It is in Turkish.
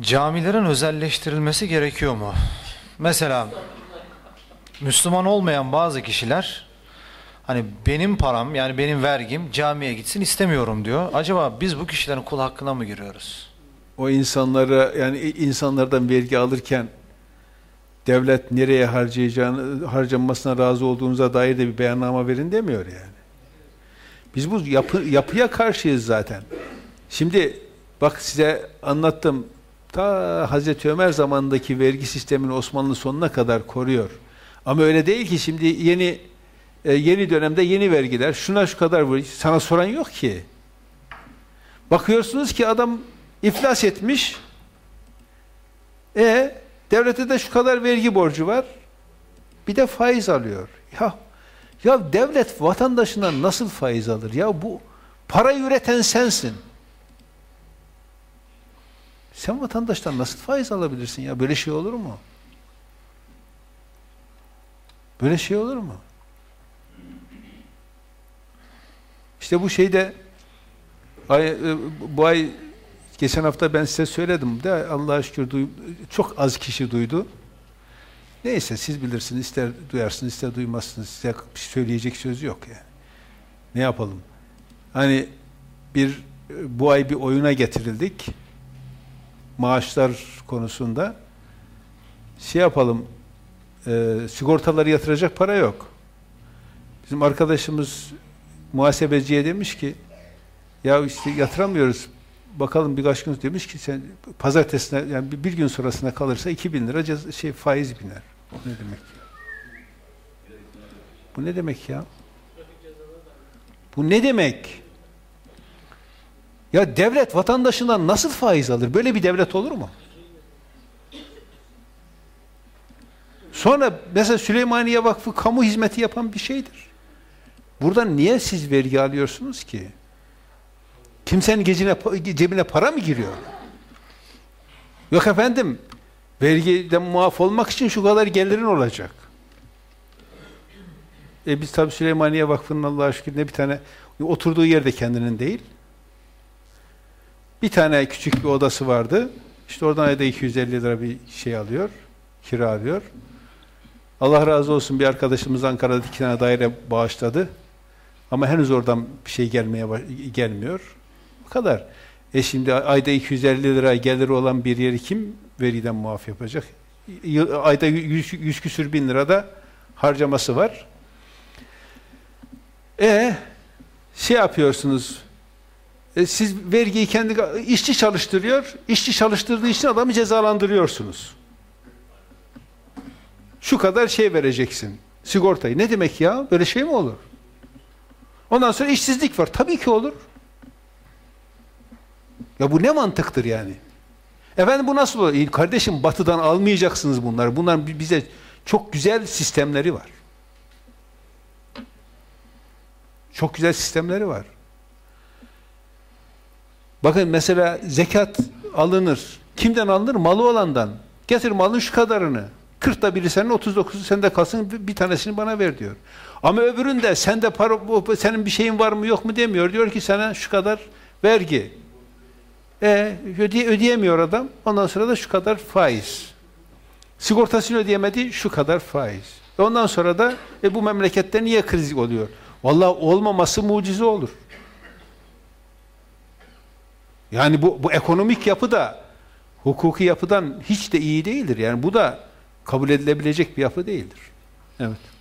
Camilerin özelleştirilmesi gerekiyor mu? Mesela Müslüman olmayan bazı kişiler hani benim param yani benim vergim camiye gitsin istemiyorum diyor. Acaba biz bu kişilerin kul hakkına mı giriyoruz? O insanlara yani insanlardan vergi alırken devlet nereye harcayacağını harcanmasına razı olduğunuza dair de bir beyanname verin demiyor yani. Biz bu yapı, yapıya karşıyız zaten. Şimdi bak size anlattım. Ta Hazreti Ömer zamanındaki vergi sistemini Osmanlı sonuna kadar koruyor. Ama öyle değil ki şimdi yeni e, yeni dönemde yeni vergiler şuna şu kadar vur. Sana soran yok ki. Bakıyorsunuz ki adam iflas etmiş. E devlete de şu kadar vergi borcu var. Bir de faiz alıyor. Ya ya devlet vatandaşından nasıl faiz alır? Ya bu parayı üreten sensin. Sen vatandaştan nasıl faiz alabilirsin ya? Böyle şey olur mu? Böyle şey olur mu? İşte bu şeyde ay, e, bu ay geçen hafta ben size söyledim de Allah'a şükür çok az kişi duydu. Neyse siz bilirsiniz, ister duyarsınız, ister duymazsınız. Size söyleyecek söz yok yani. Ne yapalım? Hani bir bu ay bir oyuna getirildik. Maaşlar konusunda. Şey yapalım, e, sigortaları yatıracak para yok. Bizim arkadaşımız muhasebeciye demiş ki ya işte yatıramıyoruz bakalım birkaç gün demiş ki sen pazartesine yani bir, bir gün sonrasına kalırsa 2000 lira ceza, şey faiz biner. Bu ne demek ya? Bu ne demek ya? Bu ne demek? Ya devlet vatandaşından nasıl faiz alır? Böyle bir devlet olur mu? Sonra mesela Süleymaniye Vakfı kamu hizmeti yapan bir şeydir. Buradan niye siz vergi alıyorsunuz ki? Kimsenin gecine, cebine para mı giriyor? Yok efendim, vergiden muaf olmak için şu kadar gelirin olacak. E biz tabi Süleymaniye Vakfı'nın Allah'a şükür ne bir tane, oturduğu yerde kendinin değil. Bir tane küçük bir odası vardı. İşte oradan ayda 250 lira bir şey alıyor, kira alıyor. Allah razı olsun bir arkadaşımız Ankara'da iki tane daire bağışladı. Ama henüz oradan bir şey gelmeye gelmiyor. Bu kadar. E şimdi ayda 250 lira geliri olan bir yeri kim veriden muaf yapacak? Ayda 100, 100 küsür bin lirada harcaması var. E şey yapıyorsunuz, e, siz vergiyi kendi işçi çalıştırıyor, işçi çalıştırdığı için adamı cezalandırıyorsunuz. Şu kadar şey vereceksin, sigortayı. Ne demek ya? Böyle şey mi olur? Ondan sonra işsizlik var. Tabii ki olur. Ya bu ne mantıktır yani? Efendim bu nasıl olur? Kardeşim batıdan almayacaksınız bunları. Bunların bize çok güzel sistemleri var. Çok güzel sistemleri var. Bakın mesela zekat alınır. Kimden alınır? Malı olandan. Getir malın şu kadarını. 40'da biri senin, 39'u sende kalsın, bir tanesini bana ver diyor. Ama öbüründe sende para, senin bir şeyin var mı yok mu demiyor. Diyor ki sana şu kadar vergi. E, ödeye, ödeyemiyor adam. Ondan sonra da şu kadar faiz. Sigortasını ödeyemedi, şu kadar faiz. E ondan sonra da e, bu memlekette niye kriz oluyor? Vallahi olmaması mucize olur. Yani bu, bu ekonomik yapı da hukuki yapıdan hiç de iyi değildir. Yani bu da kabul edilebilecek bir yapı değildir. Evet.